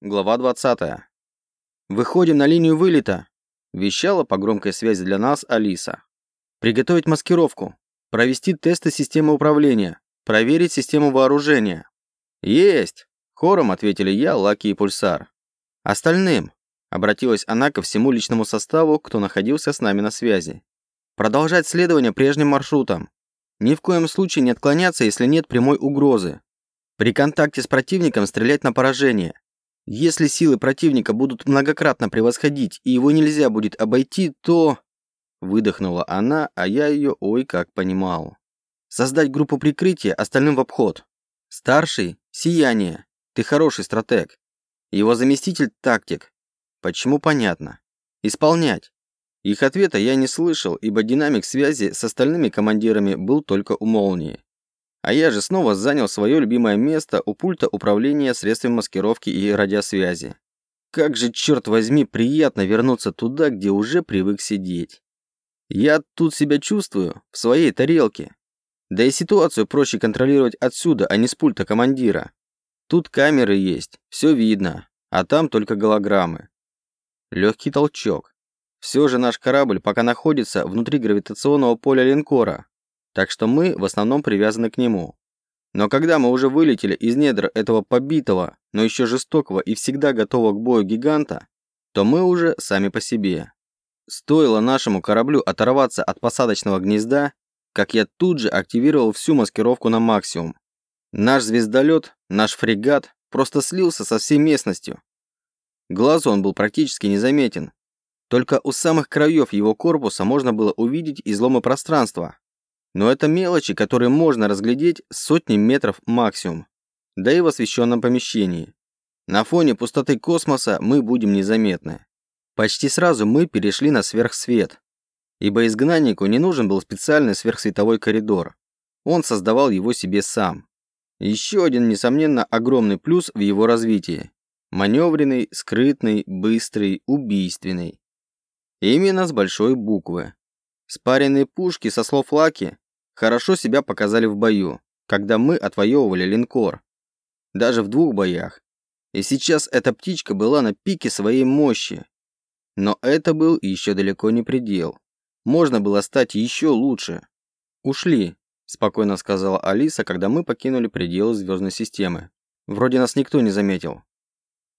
Глава 20. «Выходим на линию вылета», – вещала по громкой связи для нас Алиса. «Приготовить маскировку, провести тесты системы управления, проверить систему вооружения». «Есть!» – хором ответили я, Лаки и Пульсар. «Остальным», – обратилась она ко всему личному составу, кто находился с нами на связи. «Продолжать следование прежним маршрутом. Ни в коем случае не отклоняться, если нет прямой угрозы. При контакте с противником стрелять на поражение. Если силы противника будут многократно превосходить и его нельзя будет обойти, то... Выдохнула она, а я ее ой как понимал. Создать группу прикрытия остальным в обход. Старший – сияние. Ты хороший стратег. Его заместитель – тактик. Почему понятно. Исполнять. Их ответа я не слышал, ибо динамик связи с остальными командирами был только у молнии. А я же снова занял свое любимое место у пульта управления средствами маскировки и радиосвязи. Как же, черт возьми, приятно вернуться туда, где уже привык сидеть. Я тут себя чувствую, в своей тарелке. Да и ситуацию проще контролировать отсюда, а не с пульта командира. Тут камеры есть, все видно, а там только голограммы. Легкий толчок. Все же наш корабль пока находится внутри гравитационного поля линкора, так что мы в основном привязаны к нему. Но когда мы уже вылетели из недр этого побитого, но еще жестокого и всегда готового к бою гиганта, то мы уже сами по себе. Стоило нашему кораблю оторваться от посадочного гнезда, как я тут же активировал всю маскировку на максимум. Наш звездолет, наш фрегат просто слился со всей местностью. Глазу он был практически незаметен. Только у самых краев его корпуса можно было увидеть изломы пространства, но это мелочи, которые можно разглядеть сотни метров максимум, да и в освещенном помещении. На фоне пустоты космоса мы будем незаметны. Почти сразу мы перешли на сверхсвет, ибо изгнаннику не нужен был специальный сверхсветовой коридор. Он создавал его себе сам. Еще один, несомненно, огромный плюс в его развитии. Маневренный, скрытный, быстрый, убийственный. Именно с большой буквы. Спаренные пушки, со слов Лаки, хорошо себя показали в бою, когда мы отвоевывали линкор. Даже в двух боях. И сейчас эта птичка была на пике своей мощи. Но это был еще далеко не предел. Можно было стать еще лучше. «Ушли», – спокойно сказала Алиса, когда мы покинули пределы звездной системы. Вроде нас никто не заметил.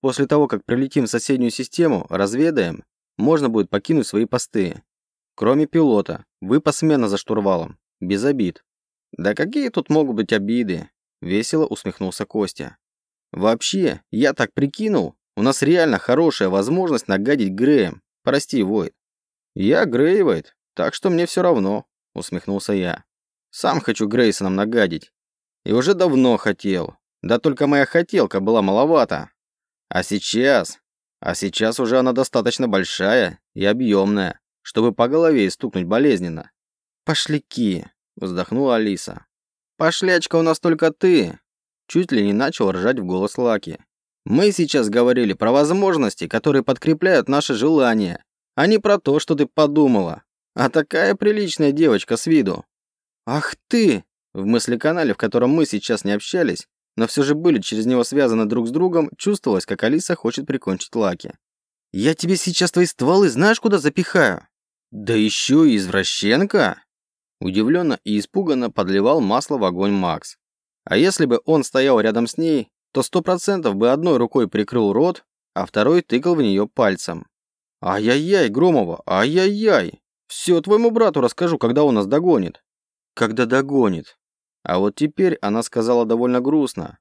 После того, как прилетим в соседнюю систему, разведаем, можно будет покинуть свои посты. Кроме пилота, вы посменно за штурвалом. Без обид. Да какие тут могут быть обиды? Весело усмехнулся Костя. Вообще, я так прикинул, у нас реально хорошая возможность нагадить Греем. Прости, Войд. Я Грейвайт, так что мне все равно, усмехнулся я. Сам хочу Грейсоном нагадить. И уже давно хотел. Да только моя хотелка была маловата. А сейчас... А сейчас уже она достаточно большая и объемная чтобы по голове стукнуть болезненно. «Пошляки!» – вздохнула Алиса. «Пошлячка у нас только ты!» Чуть ли не начал ржать в голос Лаки. «Мы сейчас говорили про возможности, которые подкрепляют наши желания, а не про то, что ты подумала. А такая приличная девочка с виду». «Ах ты!» В мысли-канале, в котором мы сейчас не общались, но все же были через него связаны друг с другом, чувствовалось, как Алиса хочет прикончить Лаки. «Я тебе сейчас твои стволы знаешь куда запихаю?» Да еще и извращенка? Удивленно и испуганно подливал масло в огонь Макс. А если бы он стоял рядом с ней, то сто процентов бы одной рукой прикрыл рот, а второй тыкал в нее пальцем. Ай-яй-яй, Громова, ай-яй-яй. Все твоему брату расскажу, когда он нас догонит. Когда догонит. А вот теперь она сказала довольно грустно.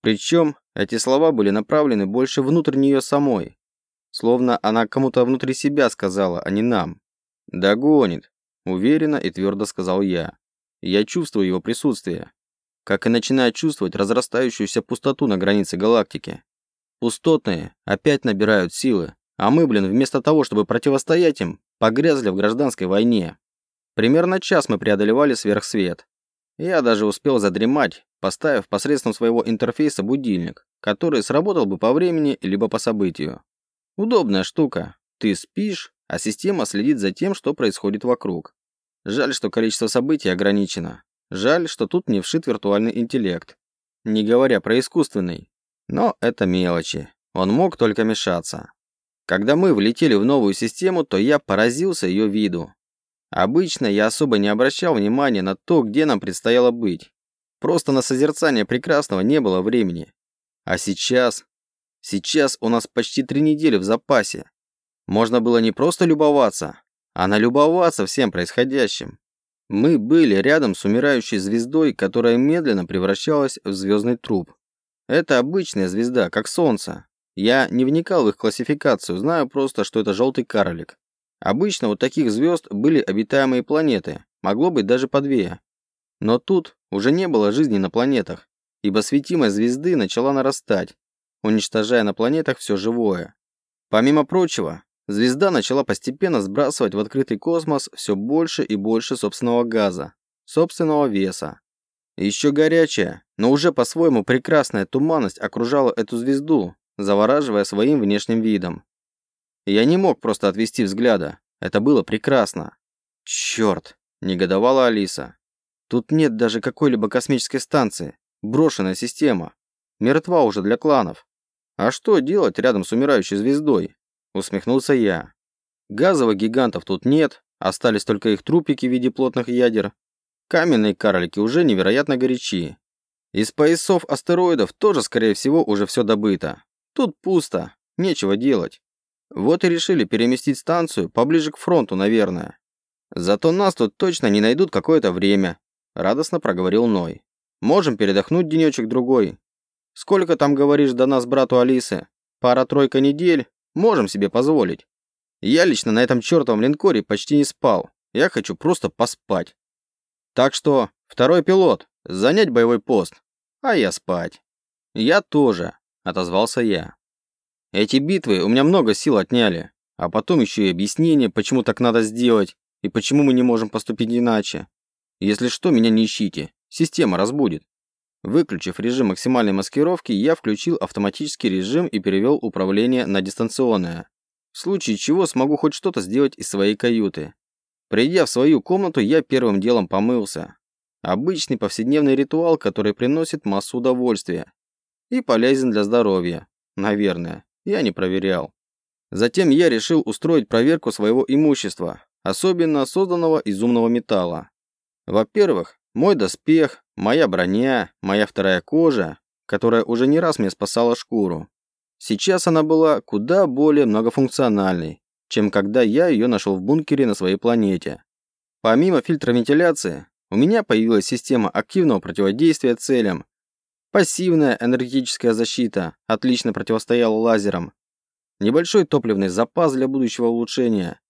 Причем эти слова были направлены больше внутрь нее самой. Словно она кому-то внутри себя сказала, а не нам. «Догонит», – уверенно и твердо сказал я. Я чувствую его присутствие. Как и начинаю чувствовать разрастающуюся пустоту на границе галактики. Пустотные опять набирают силы, а мы, блин, вместо того, чтобы противостоять им, погрязли в гражданской войне. Примерно час мы преодолевали сверхсвет. Я даже успел задремать, поставив посредством своего интерфейса будильник, который сработал бы по времени либо по событию. Удобная штука. Ты спишь, а система следит за тем, что происходит вокруг. Жаль, что количество событий ограничено. Жаль, что тут не вшит виртуальный интеллект. Не говоря про искусственный. Но это мелочи. он мог только мешаться. Когда мы влетели в новую систему, то я поразился ее виду. Обычно я особо не обращал внимания на то, где нам предстояло быть. Просто на созерцание прекрасного не было времени. А сейчас... Сейчас у нас почти три недели в запасе. Можно было не просто любоваться, а налюбоваться всем происходящим. Мы были рядом с умирающей звездой, которая медленно превращалась в звездный труп. Это обычная звезда, как Солнце. Я не вникал в их классификацию, знаю просто, что это желтый карлик. Обычно у таких звезд были обитаемые планеты, могло быть даже по две. Но тут уже не было жизни на планетах, ибо светимость звезды начала нарастать, уничтожая на планетах все живое. Помимо прочего, звезда начала постепенно сбрасывать в открытый космос все больше и больше собственного газа, собственного веса. Еще горячая, но уже по-своему прекрасная туманность окружала эту звезду, завораживая своим внешним видом. Я не мог просто отвести взгляда. Это было прекрасно. Черт, негодовала Алиса. Тут нет даже какой-либо космической станции. Брошенная система. Мертва уже для кланов. А что делать рядом с умирающей звездой? Усмехнулся я. Газовых гигантов тут нет, остались только их трупики в виде плотных ядер. Каменные карлики уже невероятно горячи. Из поясов астероидов тоже, скорее всего, уже все добыто. Тут пусто, нечего делать. Вот и решили переместить станцию поближе к фронту, наверное. Зато нас тут точно не найдут какое-то время, радостно проговорил Ной. Можем передохнуть денечек-другой. Сколько там, говоришь, до нас брату Алисы? Пара-тройка недель? Можем себе позволить. Я лично на этом чертовом линкоре почти не спал. Я хочу просто поспать. Так что, второй пилот, занять боевой пост. А я спать. Я тоже, отозвался я. Эти битвы у меня много сил отняли. А потом еще и объяснение, почему так надо сделать, и почему мы не можем поступить иначе. Если что, меня не ищите. Система разбудит. Выключив режим максимальной маскировки, я включил автоматический режим и перевел управление на дистанционное. В случае чего смогу хоть что-то сделать из своей каюты. Придя в свою комнату, я первым делом помылся. Обычный повседневный ритуал, который приносит массу удовольствия. И полезен для здоровья. Наверное. Я не проверял. Затем я решил устроить проверку своего имущества, особенно созданного из умного металла. Во-первых, мой доспех, моя броня, моя вторая кожа, которая уже не раз мне спасала шкуру. Сейчас она была куда более многофункциональной, чем когда я ее нашел в бункере на своей планете. Помимо фильтра вентиляции, у меня появилась система активного противодействия целям. Пассивная энергетическая защита отлично противостояла лазерам. Небольшой топливный запас для будущего улучшения.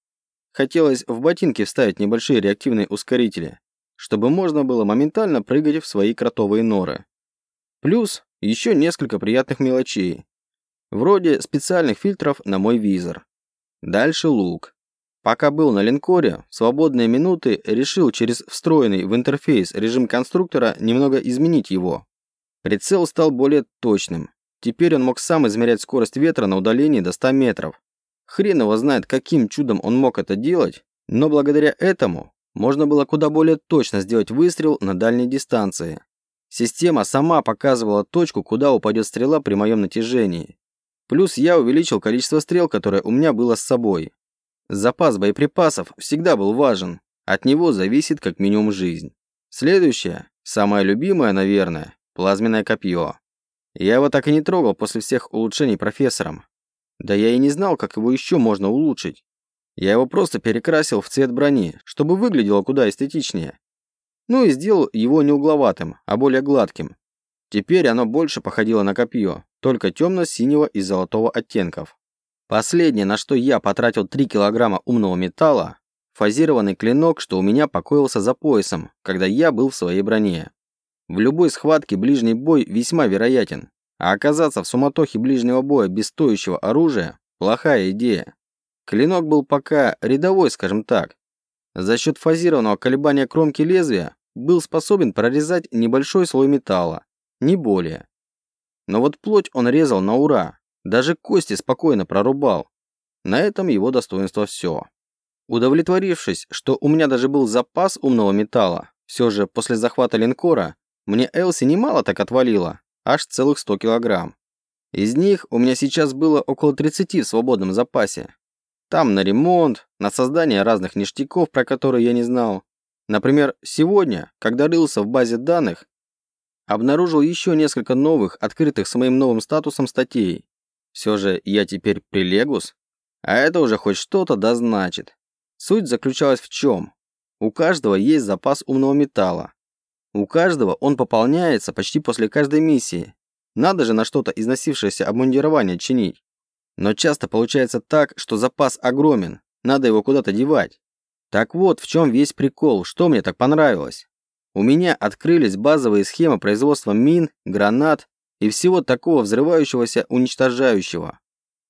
Хотелось в ботинки вставить небольшие реактивные ускорители, чтобы можно было моментально прыгать в свои кротовые норы. Плюс еще несколько приятных мелочей, вроде специальных фильтров на мой визор. Дальше лук. Пока был на линкоре, в свободные минуты решил через встроенный в интерфейс режим конструктора немного изменить его. Прицел стал более точным. Теперь он мог сам измерять скорость ветра на удалении до 100 метров. Хрен его знает, каким чудом он мог это делать, но благодаря этому можно было куда более точно сделать выстрел на дальней дистанции. Система сама показывала точку, куда упадет стрела при моем натяжении. Плюс я увеличил количество стрел, которое у меня было с собой. Запас боеприпасов всегда был важен. От него зависит как минимум жизнь. Следующее, самое любимое, наверное, плазменное копье. Я его так и не трогал после всех улучшений профессором. Да я и не знал, как его еще можно улучшить. Я его просто перекрасил в цвет брони, чтобы выглядело куда эстетичнее. Ну и сделал его не угловатым, а более гладким. Теперь оно больше походило на копье, только темно-синего и золотого оттенков. Последнее, на что я потратил 3 килограмма умного металла, фазированный клинок, что у меня покоился за поясом, когда я был в своей броне. В любой схватке ближний бой весьма вероятен, а оказаться в суматохе ближнего боя без стоящего оружия – плохая идея. Клинок был пока рядовой, скажем так. За счет фазированного колебания кромки лезвия был способен прорезать небольшой слой металла, не более. Но вот плоть он резал на ура, даже кости спокойно прорубал. На этом его достоинство все. Удовлетворившись, что у меня даже был запас умного металла, все же после захвата линкора мне Элси немало так отвалило, аж целых 100 килограмм. Из них у меня сейчас было около 30 в свободном запасе. Там на ремонт, на создание разных ништяков, про которые я не знал. Например, сегодня, когда рылся в базе данных, обнаружил еще несколько новых, открытых с моим новым статусом статей. Все же я теперь прилегус, а это уже хоть что-то да значит. Суть заключалась в чем? У каждого есть запас умного металла. У каждого он пополняется почти после каждой миссии. Надо же на что-то износившееся обмундирование чинить. Но часто получается так, что запас огромен, надо его куда-то девать. Так вот, в чем весь прикол, что мне так понравилось. У меня открылись базовые схемы производства мин, гранат и всего такого взрывающегося уничтожающего.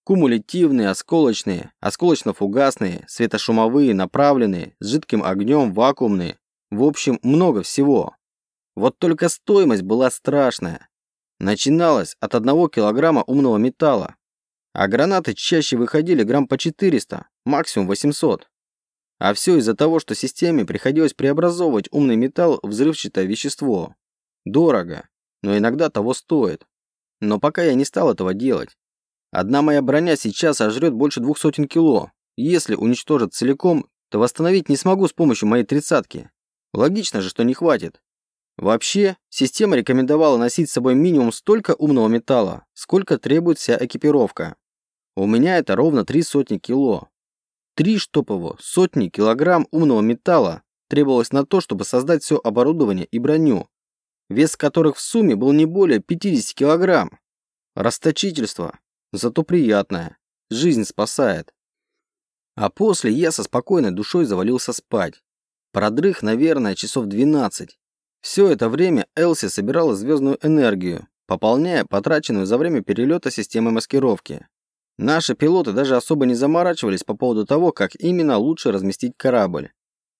Кумулятивные, осколочные, осколочно-фугасные, светошумовые, направленные, с жидким огнем, вакуумные. В общем, много всего. Вот только стоимость была страшная. Начиналась от одного килограмма умного металла, а гранаты чаще выходили грамм по 400, максимум 800. А все из-за того, что системе приходилось преобразовывать умный металл в взрывчатое вещество. Дорого, но иногда того стоит. Но пока я не стал этого делать. Одна моя броня сейчас ожрет больше двух сотен кило. Если уничтожат целиком, то восстановить не смогу с помощью моей тридцатки. Логично же, что не хватит. Вообще, система рекомендовала носить с собой минимум столько умного металла, сколько требует вся экипировка. У меня это ровно три сотни кило. Три, его, сотни килограмм умного металла требовалось на то, чтобы создать все оборудование и броню, вес которых в сумме был не более 50 килограмм. Расточительство, зато приятное, жизнь спасает. А после я со спокойной душой завалился спать. Продрых, наверное, часов 12. Все это время Элси собирала звездную энергию, пополняя потраченную за время перелета системы маскировки. Наши пилоты даже особо не заморачивались по поводу того, как именно лучше разместить корабль.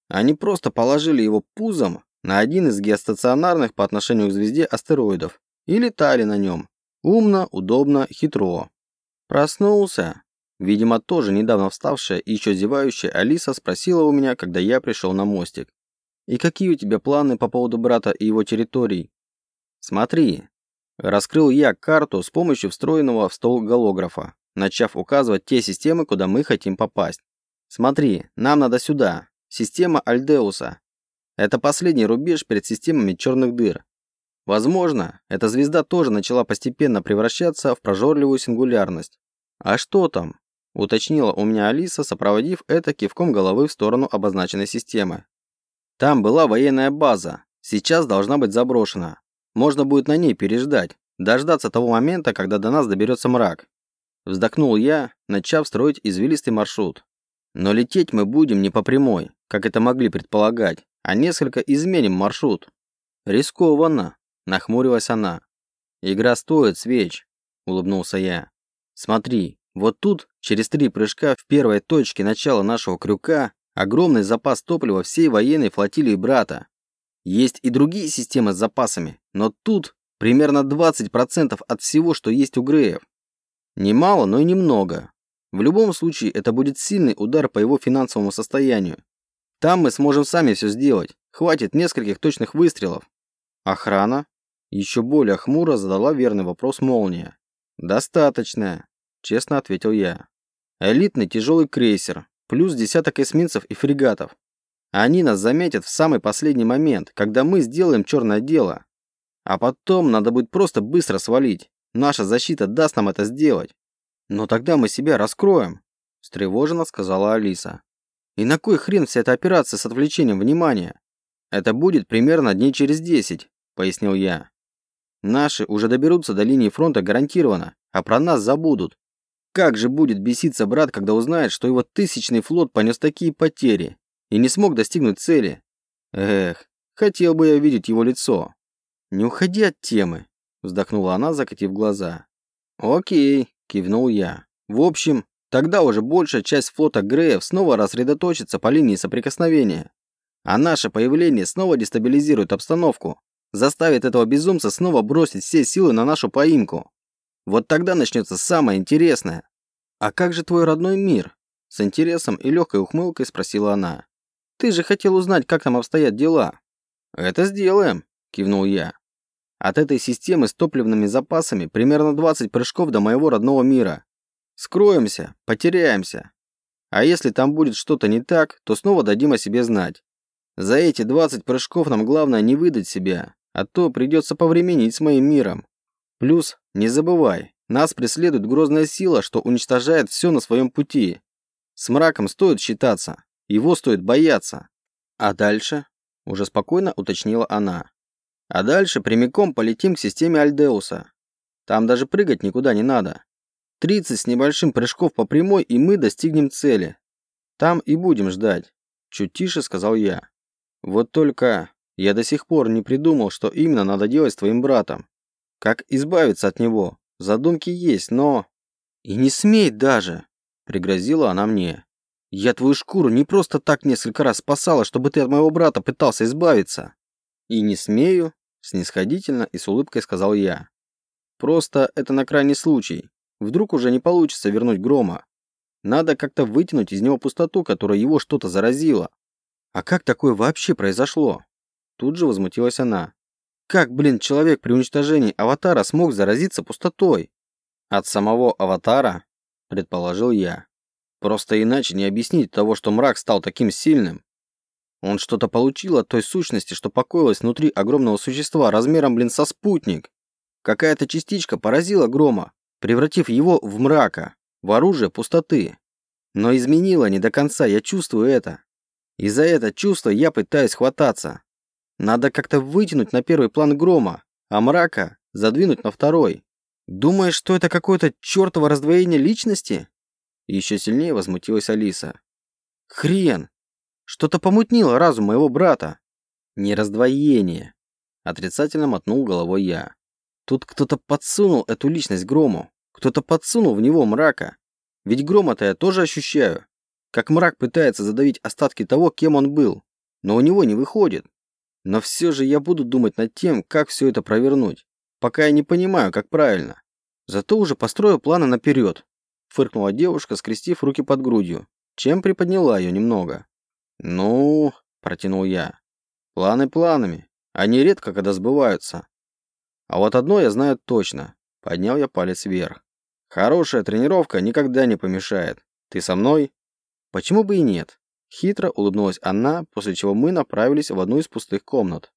Они просто положили его пузом на один из геостационарных по отношению к звезде астероидов и летали на нем. Умно, удобно, хитро. Проснулся. Видимо, тоже недавно вставшая и еще зевающая Алиса спросила у меня, когда я пришел на мостик. «И какие у тебя планы по поводу брата и его территорий?» «Смотри». Раскрыл я карту с помощью встроенного в стол голографа начав указывать те системы, куда мы хотим попасть. Смотри, нам надо сюда. Система Альдеуса. Это последний рубеж перед системами черных дыр. Возможно, эта звезда тоже начала постепенно превращаться в прожорливую сингулярность. А что там? Уточнила у меня Алиса, сопроводив это кивком головы в сторону обозначенной системы. Там была военная база. Сейчас должна быть заброшена. Можно будет на ней переждать, дождаться того момента, когда до нас доберется мрак. Вздохнул я, начав строить извилистый маршрут. Но лететь мы будем не по прямой, как это могли предполагать, а несколько изменим маршрут. Рискованно, нахмурилась она. Игра стоит свеч, улыбнулся я. Смотри, вот тут, через три прыжка в первой точке начала нашего крюка, огромный запас топлива всей военной флотилии брата. Есть и другие системы с запасами, но тут примерно 20% от всего, что есть у Греев. Немало, но и немного. В любом случае, это будет сильный удар по его финансовому состоянию. Там мы сможем сами все сделать. Хватит нескольких точных выстрелов. Охрана? Еще более хмуро задала верный вопрос Молния. Достаточно, честно ответил я. Элитный тяжелый крейсер, плюс десяток эсминцев и фрегатов. Они нас заметят в самый последний момент, когда мы сделаем черное дело. А потом надо будет просто быстро свалить. Наша защита даст нам это сделать. Но тогда мы себя раскроем, встревоженно сказала Алиса. И на кой хрен вся эта операция с отвлечением внимания? Это будет примерно дней через десять, пояснил я. Наши уже доберутся до линии фронта гарантированно, а про нас забудут. Как же будет беситься брат, когда узнает, что его тысячный флот понес такие потери и не смог достигнуть цели? Эх, хотел бы я видеть его лицо. Не уходи от темы, вздохнула она, закатив глаза. Окей, кивнул я. В общем, тогда уже большая часть флота Греев снова рассредоточится по линии соприкосновения. А наше появление снова дестабилизирует обстановку, заставит этого безумца снова бросить все силы на нашу поимку. Вот тогда начнется самое интересное. А как же твой родной мир? С интересом и легкой ухмылкой спросила она. Ты же хотел узнать, как там обстоят дела. Это сделаем, кивнул я. От этой системы с топливными запасами примерно 20 прыжков до моего родного мира. Скроемся, потеряемся. А если там будет что-то не так, то снова дадим о себе знать. За эти 20 прыжков нам главное не выдать себя, а то придется повременить с моим миром. Плюс, не забывай, нас преследует грозная сила, что уничтожает все на своем пути. С мраком стоит считаться, его стоит бояться. А дальше? Уже спокойно уточнила она. А дальше прямиком полетим к системе Альдеуса. Там даже прыгать никуда не надо. 30 с небольшим прыжков по прямой, и мы достигнем цели. Там и будем ждать. Чуть тише сказал я. Вот только я до сих пор не придумал, что именно надо делать с твоим братом. Как избавиться от него? Задумки есть, но... И не смей даже, пригрозила она мне. Я твою шкуру не просто так несколько раз спасала, чтобы ты от моего брата пытался избавиться. И не смею, снисходительно и с улыбкой сказал я. Просто это на крайний случай. Вдруг уже не получится вернуть Грома. Надо как-то вытянуть из него пустоту, которая его что-то заразила. А как такое вообще произошло? Тут же возмутилась она. Как, блин, человек при уничтожении аватара смог заразиться пустотой? От самого аватара, предположил я. Просто иначе не объяснить того, что мрак стал таким сильным. Он что-то получил от той сущности, что покоилась внутри огромного существа размером, блин, со спутник. Какая-то частичка поразила Грома, превратив его в мрака, в оружие пустоты. Но изменила не до конца, я чувствую это. И за это чувство я пытаюсь хвататься. Надо как-то вытянуть на первый план грома, а мрака задвинуть на второй. Думаешь, что это какое-то чертово раздвоение личности? Еще сильнее возмутилась Алиса. Хрен! Что-то помутнило разум моего брата. Не раздвоение. Отрицательно мотнул головой я. Тут кто-то подсунул эту личность Грому. Кто-то подсунул в него мрака. Ведь Грома-то я тоже ощущаю. Как мрак пытается задавить остатки того, кем он был. Но у него не выходит. Но все же я буду думать над тем, как все это провернуть. Пока я не понимаю, как правильно. Зато уже построю планы наперед. Фыркнула девушка, скрестив руки под грудью, чем приподняла ее немного. «Ну...» – протянул я. «Планы планами. Они редко когда сбываются. А вот одно я знаю точно. Поднял я палец вверх. Хорошая тренировка никогда не помешает. Ты со мной? Почему бы и нет? Хитро улыбнулась она, после чего мы направились в одну из пустых комнат.